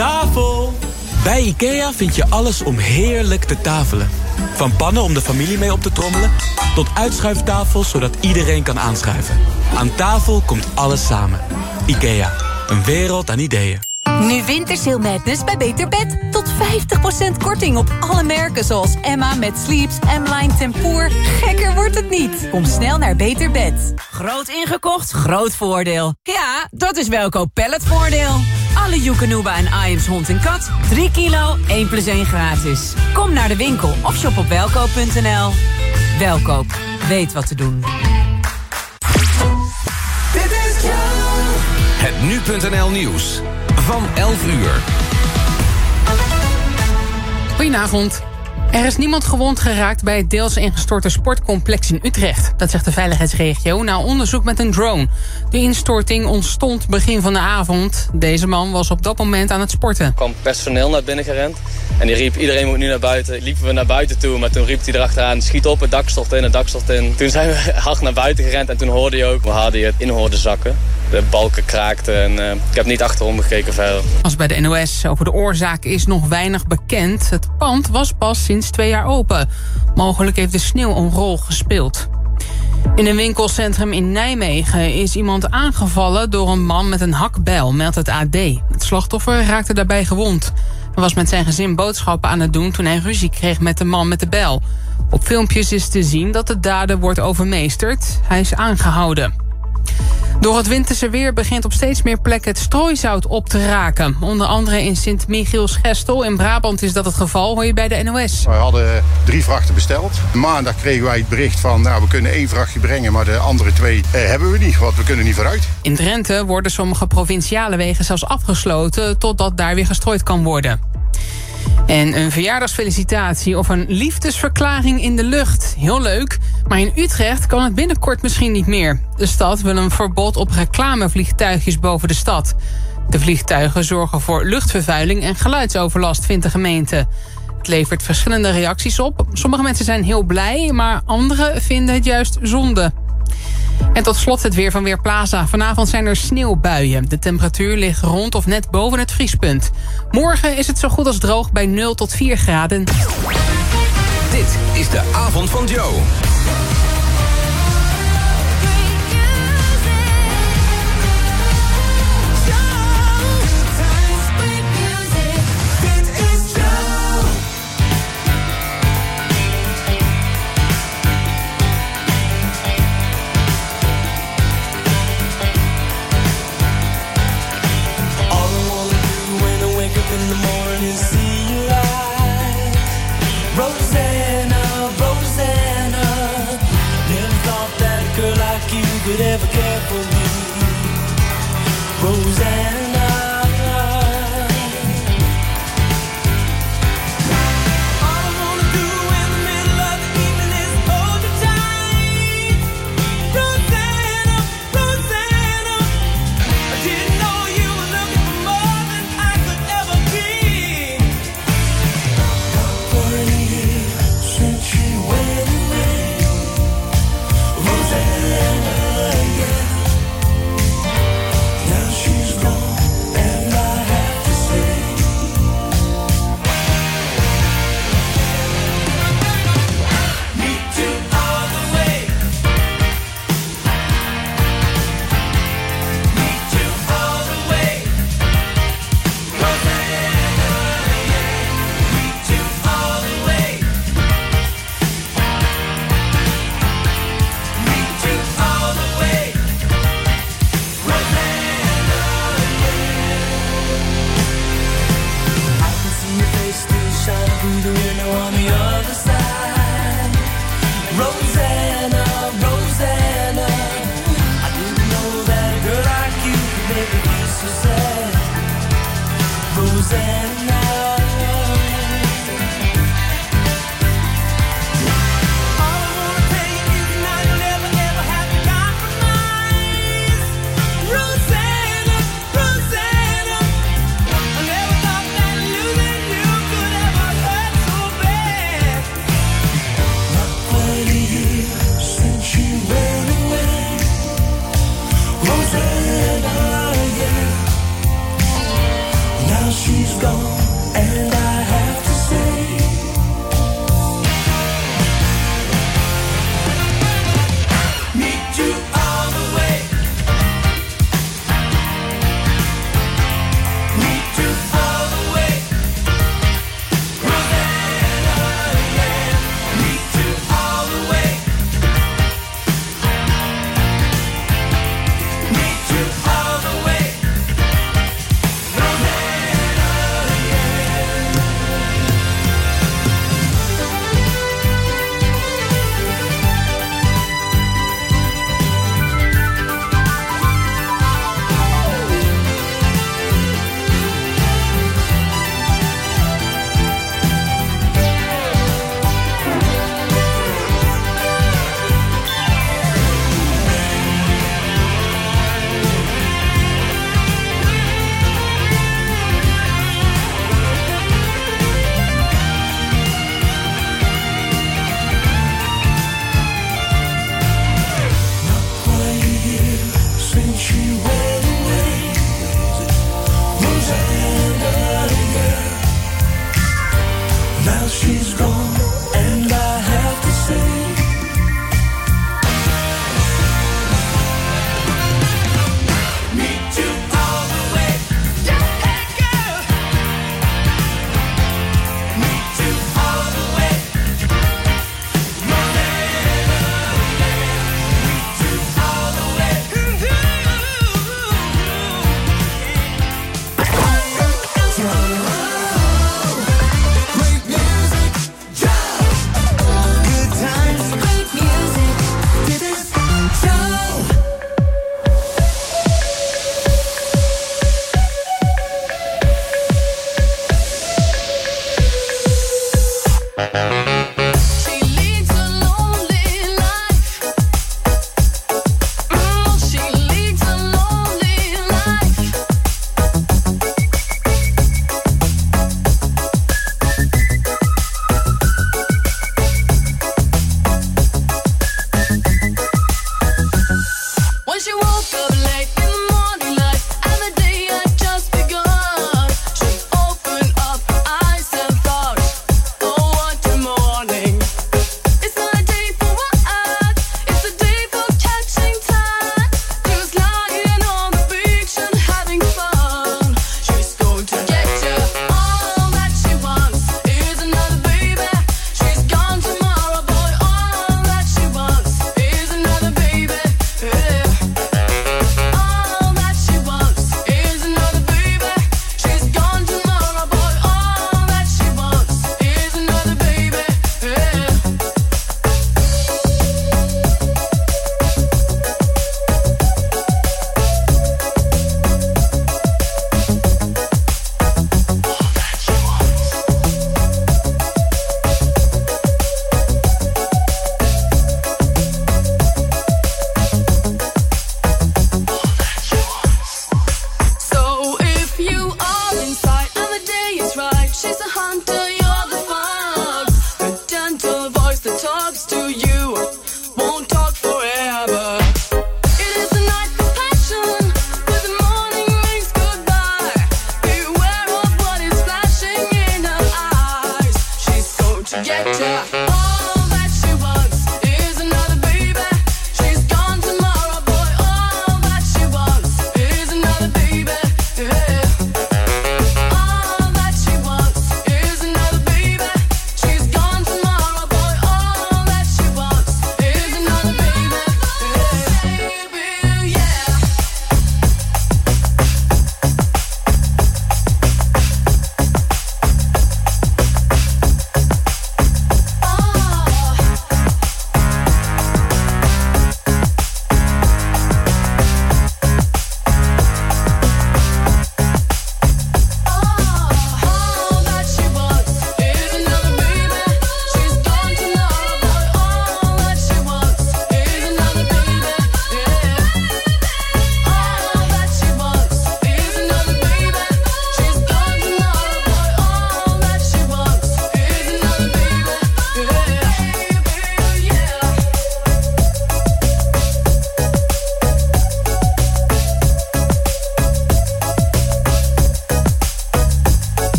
tafel! Bij IKEA vind je alles om heerlijk te tafelen. Van pannen om de familie mee op te trommelen... tot uitschuiftafels zodat iedereen kan aanschuiven. Aan tafel komt alles samen. IKEA, een wereld aan ideeën. Nu Wintersail Madness bij Beter Bed. Tot 50% korting op alle merken zoals Emma met Sleeps, M-Line Tempoor. Gekker wordt het niet. Kom snel naar Beter Bed. Groot ingekocht, groot voordeel. Ja, dat is Welkoop Palletvoordeel. Alle Joekanuba en Iams hond en kat. 3 kilo, 1 plus 1 gratis. Kom naar de winkel of shop op welkoop.nl. Welkoop, weet wat te doen. Het Nu.nl Nieuws van 11 uur. Goedenavond. Er is niemand gewond geraakt bij het deels ingestorte sportcomplex in Utrecht. Dat zegt de veiligheidsregio na onderzoek met een drone. De instorting ontstond begin van de avond. Deze man was op dat moment aan het sporten. Er kwam personeel naar binnen gerend. En die riep, iedereen moet nu naar buiten. Liepen we naar buiten toe, maar toen riep hij erachteraan... schiet op, het dak stort in, het dak stort in. Toen zijn we hard naar buiten gerend en toen hoorde je ook... we hadden het in hoorden zakken. De balken kraakten en uh, ik heb niet achterom gekeken verder. Als bij de NOS over de oorzaak is nog weinig bekend. Het pand was pas sinds twee jaar open. Mogelijk heeft de sneeuw een rol gespeeld. In een winkelcentrum in Nijmegen is iemand aangevallen door een man met een hakbijl, meldt het AD. Het slachtoffer raakte daarbij gewond. Hij was met zijn gezin boodschappen aan het doen toen hij ruzie kreeg met de man met de bijl. Op filmpjes is te zien dat de dader wordt overmeesterd. Hij is aangehouden. Door het winterse weer begint op steeds meer plekken het strooizout op te raken. Onder andere in Sint-Michiels-Gestel in Brabant is dat het geval, hoor je bij de NOS. We hadden drie vrachten besteld. Maandag kregen wij het bericht van, nou, we kunnen één vrachtje brengen... maar de andere twee eh, hebben we niet, want we kunnen niet vooruit. In Drenthe worden sommige provinciale wegen zelfs afgesloten... totdat daar weer gestrooid kan worden. En een verjaardagsfelicitatie of een liefdesverklaring in de lucht. Heel leuk, maar in Utrecht kan het binnenkort misschien niet meer. De stad wil een verbod op reclamevliegtuigjes boven de stad. De vliegtuigen zorgen voor luchtvervuiling en geluidsoverlast, vindt de gemeente. Het levert verschillende reacties op. Sommige mensen zijn heel blij, maar anderen vinden het juist zonde. En tot slot het weer van Weerplaza. Vanavond zijn er sneeuwbuien. De temperatuur ligt rond of net boven het vriespunt. Morgen is het zo goed als droog bij 0 tot 4 graden. Dit is de avond van Joe. never cared for me. Roseanne.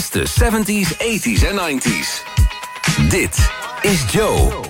Beste 70s, 80s en 90s. Dit is Joe.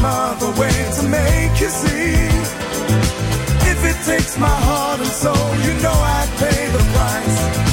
some other way to make you see. If it takes my heart and soul, you know I'd pay the price.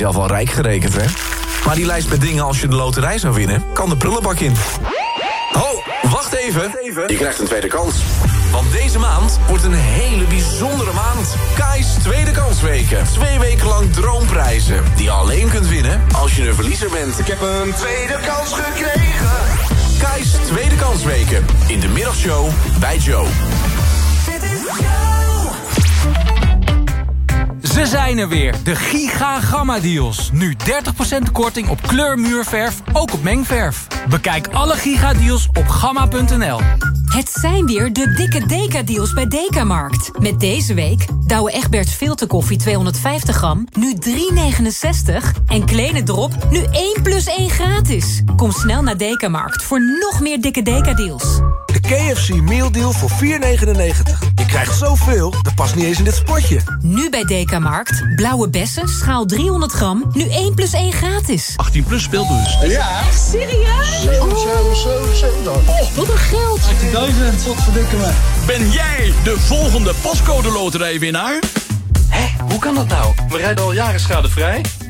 Jezelf al rijk gerekend, hè? Maar die lijst met dingen als je de loterij zou winnen... kan de prullenbak in. Ho, wacht even. Je krijgt een tweede kans. Want deze maand wordt een hele bijzondere maand. Kai's Tweede Kansweken. Twee weken lang droomprijzen. Die je alleen kunt winnen als je een verliezer bent. Ik heb een tweede kans gekregen. Kai's Tweede Kansweken. In de middagshow bij Joe. Ze zijn er weer, de Giga Gamma Deals. Nu 30% korting op kleurmuurverf, ook op mengverf. Bekijk alle Giga Deals op gamma.nl. Het zijn weer de dikke Deka-deals bij Dekamarkt. Met deze week Douwe Egberts filterkoffie 250 gram, nu 3,69. En Kleine Drop, nu 1 plus 1 gratis. Kom snel naar Dekamarkt voor nog meer dikke Deka-deals. De KFC Meal Deal voor 4,99. Je krijgt zoveel, dat past niet eens in dit spotje. Nu bij Dekamarkt, blauwe bessen, schaal 300 gram, nu 1 plus 1 gratis. 18 plus speelbus. Ja. Serieus? 7, 7, 7, 7 dan. Oh, wat een geld. 18.000. Wat verdikken me. Ben jij de volgende pascode loterijwinnaar? Hé, hoe kan dat nou? We rijden al jaren schadevrij,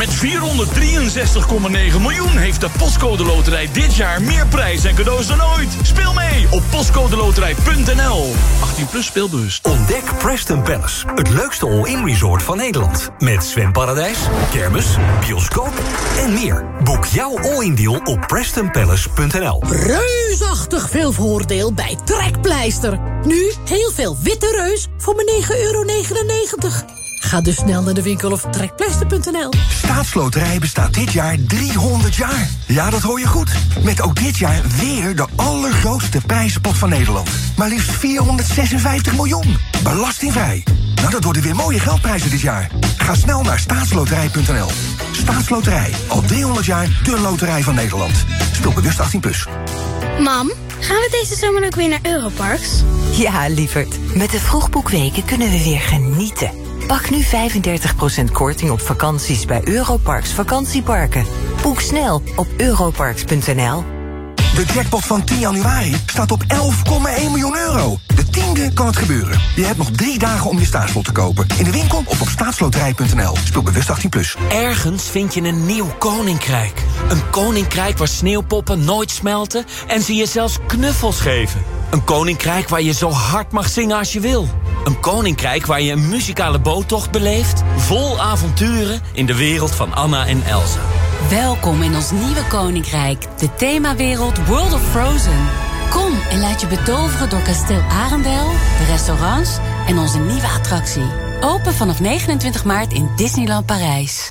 Met 463,9 miljoen heeft de Postcode Loterij dit jaar meer prijs en cadeaus dan ooit. Speel mee op postcodeloterij.nl. 18 plus speelbewust. Ontdek Preston Palace, het leukste all-in resort van Nederland. Met zwemparadijs, kermis, bioscoop en meer. Boek jouw all-in deal op prestonpalace.nl. Reusachtig veel voordeel bij Trekpleister. Nu heel veel witte reus voor maar 9,99 euro. Ga dus snel naar de winkel of trekpleister.nl. Staatsloterij bestaat dit jaar 300 jaar. Ja, dat hoor je goed. Met ook dit jaar weer de allergrootste prijzenpot van Nederland. Maar liefst 456 miljoen. Belastingvrij. Nou, dat worden weer mooie geldprijzen dit jaar. Ga snel naar staatsloterij.nl. Staatsloterij. Al 300 jaar de loterij van Nederland. Speel bewust 18+. Plus. Mam, gaan we deze zomer ook weer naar Europarks? Ja, lieverd. Met de vroegboekweken kunnen we weer genieten. Pak nu 35% korting op vakanties bij Europarks vakantieparken. Boek snel op europarks.nl. De jackpot van 10 januari staat op 11,1 miljoen euro. De tiende kan het gebeuren. Je hebt nog drie dagen om je staatslot te kopen. In de winkel of op staatsloterij.nl. Speel bewust 18+. Plus. Ergens vind je een nieuw koninkrijk. Een koninkrijk waar sneeuwpoppen nooit smelten... en ze je zelfs knuffels geven. Een koninkrijk waar je zo hard mag zingen als je wil. Een koninkrijk waar je een muzikale boottocht beleeft... vol avonturen in de wereld van Anna en Elsa. Welkom in ons nieuwe koninkrijk, de themawereld World of Frozen. Kom en laat je betoveren door kasteel Arendel, de restaurants en onze nieuwe attractie. Open vanaf 29 maart in Disneyland Parijs.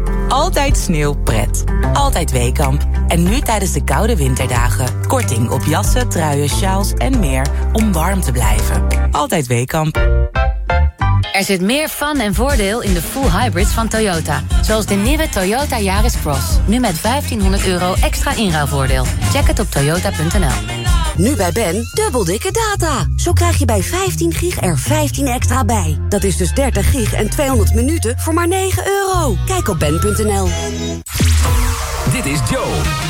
Altijd sneeuwpret. Altijd Weekamp. En nu tijdens de koude winterdagen. Korting op jassen, truien, sjaals en meer om warm te blijven. Altijd Weekamp. Er zit meer fun en voordeel in de full hybrids van Toyota. Zoals de nieuwe Toyota Yaris Cross. Nu met 1500 euro extra inruilvoordeel. Check het op toyota.nl. Nu bij Ben, dubbel dikke data. Zo krijg je bij 15 gig er 15 extra bij. Dat is dus 30 gig en 200 minuten voor maar 9 euro. Kijk op ben.nl. Dit is Joe.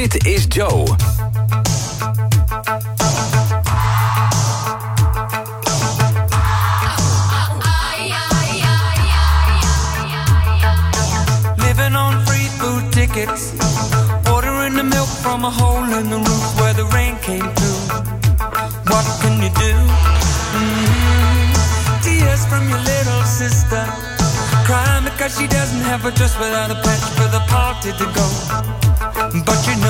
Dit is Joe. Living on free food tickets. Ordering the milk from a hole in the roof where the rain came through. What can you do? Mhm. Tears from your little sister. Crying because she doesn't have a dress without a patch for the party to go. But you know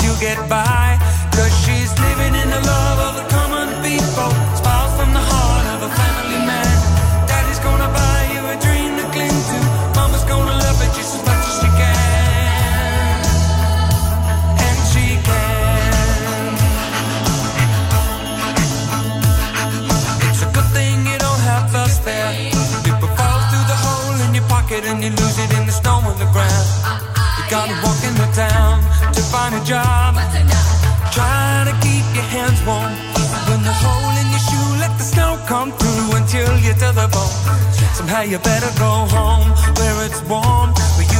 she'll get by. Cause she's living in the love of the common people. Smiles from the heart of a family man. Daddy's gonna buy you a dream to cling to. Mama's gonna love it just as much as she can. And she can. It's a good thing you don't have us there. People fall through the hole in your pocket and you lose it in the snow on the ground. You gotta walk in the town to find a job. Trying to keep your hands warm. When the hole in your shoe, let the snow come through until you're to the bone. Somehow you better go home where it's warm, where you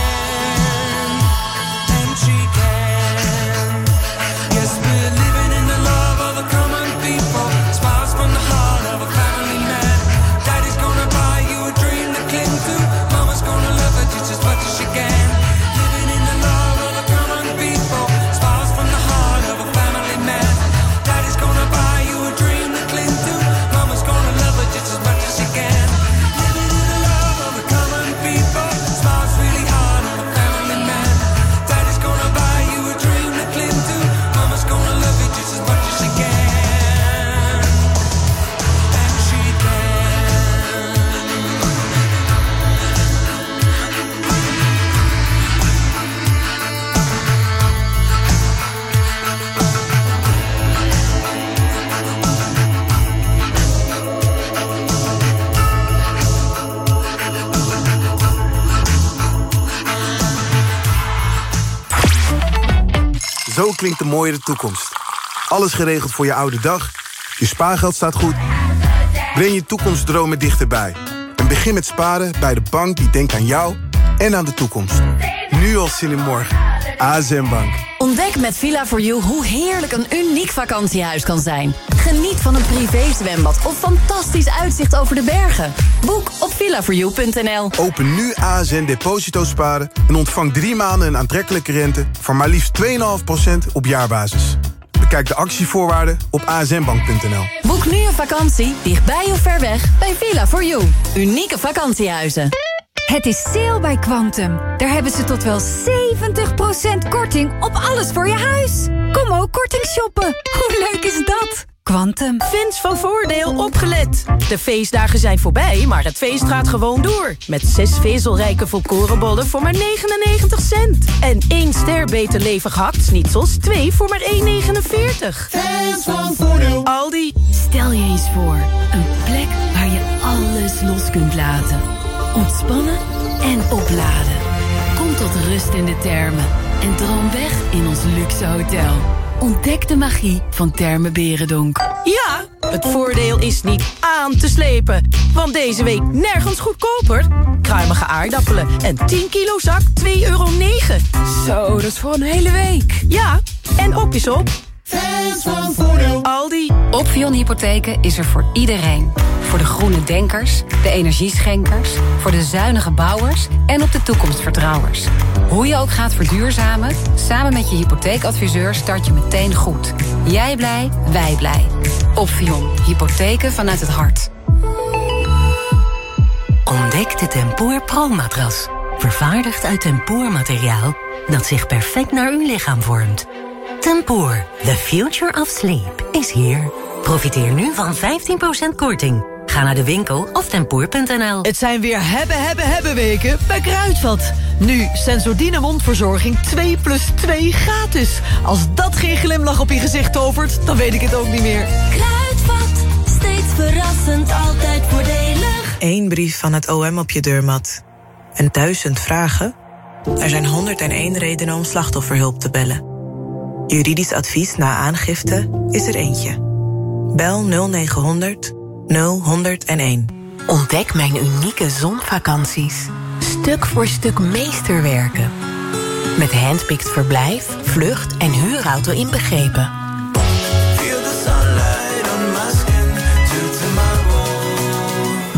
Klinkt de mooiere toekomst. Alles geregeld voor je oude dag. Je spaargeld staat goed. Breng je toekomstdromen dichterbij. En begin met sparen bij de bank die denkt aan jou en aan de toekomst. Nu al zin in morgen. ASM Bank. Ontdek met Villa4You hoe heerlijk een uniek vakantiehuis kan zijn. Geniet van een privézwembad of fantastisch uitzicht over de bergen. Boek op villa4you.nl. Open nu ASN Deposito Sparen en ontvang drie maanden een aantrekkelijke rente... van maar liefst 2,5% op jaarbasis. Bekijk de actievoorwaarden op asnbank.nl. Boek nu een vakantie, dichtbij of ver weg, bij Villa4You. Unieke vakantiehuizen. Het is sale bij Quantum. Daar hebben ze tot wel 70% korting op alles voor je huis. Kom ook korting shoppen. Hoe leuk is dat? Quantum. Fans van Voordeel opgelet. De feestdagen zijn voorbij, maar het feest gaat gewoon door. Met zes vezelrijke volkorenbollen voor maar 99 cent. En één ster beter levig hakt-snitsels, twee voor maar 1,49. Fans van Voordeel. Aldi. Stel je eens voor, een plek waar je alles los kunt laten. Ontspannen en opladen. Kom tot rust in de termen en droom weg in ons luxe hotel. Ontdek de magie van Termen Berendonk. Ja, het voordeel is niet aan te slepen. Want deze week nergens goedkoper. Kruimige aardappelen en 10 kilo zak 2,9 euro. Zo, dat is voor een hele week. Ja, en op is op. Fans van Voordeel. Aldi. Op Opvion Hypotheken is er voor iedereen. Voor de groene denkers, de energieschenkers, voor de zuinige bouwers en op de toekomstvertrouwers. Hoe je ook gaat verduurzamen, samen met je hypotheekadviseur start je meteen goed. Jij blij, wij blij. Opvion, hypotheken vanuit het hart. Ontdek de Tempoor Pro-matras. Vervaardigd uit tempoormateriaal dat zich perfect naar uw lichaam vormt. Tempoor, the future of sleep, is here. Profiteer nu van 15% korting. Ga naar de winkel of tempoor.nl. Het zijn weer hebben, hebben, hebben weken bij Kruidvat. Nu Sensordine mondverzorging 2 plus 2 gratis. Als dat geen glimlach op je gezicht tovert, dan weet ik het ook niet meer. Kruidvat, steeds verrassend, altijd voordelig. Eén brief van het OM op je deurmat. En duizend vragen? Er zijn 101 redenen om slachtofferhulp te bellen. Juridisch advies na aangifte is er eentje. Bel 0900 0101. Ontdek mijn unieke zonvakanties. Stuk voor stuk meesterwerken. Met handpicked verblijf, vlucht en huurauto inbegrepen.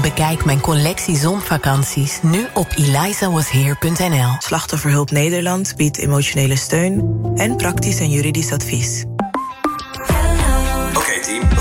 Bekijk mijn collectie zonvakanties nu op elizawasheer.nl. Slachtofferhulp Nederland biedt emotionele steun en praktisch en juridisch advies.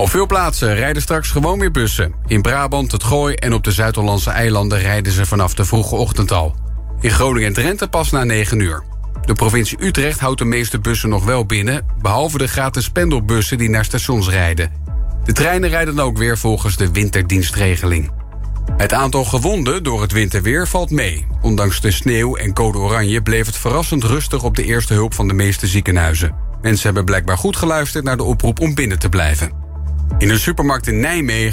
Op veel plaatsen rijden straks gewoon weer bussen. In Brabant, het Gooi en op de Zuid-Hollandse eilanden rijden ze vanaf de vroege ochtend al. In Groningen en Drenthe pas na 9 uur. De provincie Utrecht houdt de meeste bussen nog wel binnen... behalve de gratis pendelbussen die naar stations rijden. De treinen rijden ook weer volgens de winterdienstregeling. Het aantal gewonden door het winterweer valt mee. Ondanks de sneeuw en code oranje bleef het verrassend rustig... op de eerste hulp van de meeste ziekenhuizen. Mensen hebben blijkbaar goed geluisterd naar de oproep om binnen te blijven. In een supermarkt in Nijmegen